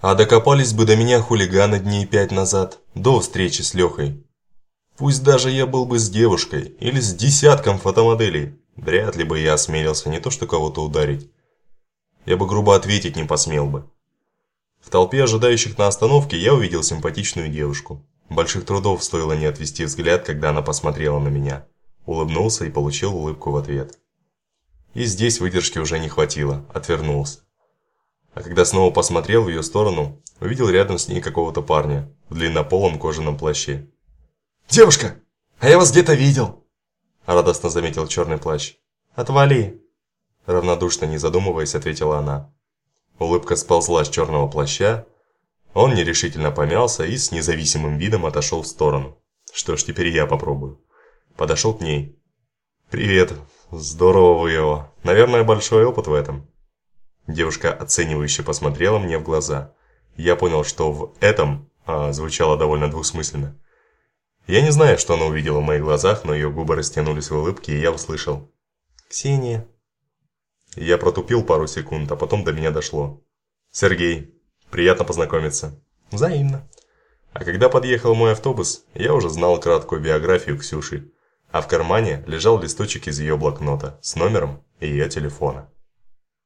А докопались бы до меня хулиганы дней пять назад, до встречи с Лехой. Пусть даже я был бы с девушкой или с десятком фотомоделей, вряд ли бы я осмелился не то что кого-то ударить. Я бы грубо ответить не посмел бы. В толпе ожидающих на остановке я увидел симпатичную девушку. Больших трудов стоило не отвести взгляд, когда она посмотрела на меня. Улыбнулся и получил улыбку в ответ. И здесь выдержки уже не хватило, отвернулся. А когда снова посмотрел в ее сторону, увидел рядом с ней какого-то парня в длиннополом кожаном плаще. «Девушка, а я вас где-то видел!» Радостно заметил черный плащ. «Отвали!» Равнодушно не задумываясь, ответила она. Улыбка сползла с черного плаща, он нерешительно помялся и с независимым видом отошел в сторону. Что ж, теперь я попробую. Подошел к ней. «Привет, здорово вы его. Наверное, большой опыт в этом». Девушка оценивающе посмотрела мне в глаза. Я понял, что в этом а, звучало довольно двусмысленно. Я не знаю, что она увидела в моих глазах, но ее губы растянулись в улыбке, и я услышал. «Ксения». Я протупил пару секунд, а потом до меня дошло. «Сергей, Приятно познакомиться. Взаимно. А когда подъехал мой автобус, я уже знал краткую биографию Ксюши, а в кармане лежал листочек из ее блокнота с номером ее телефона.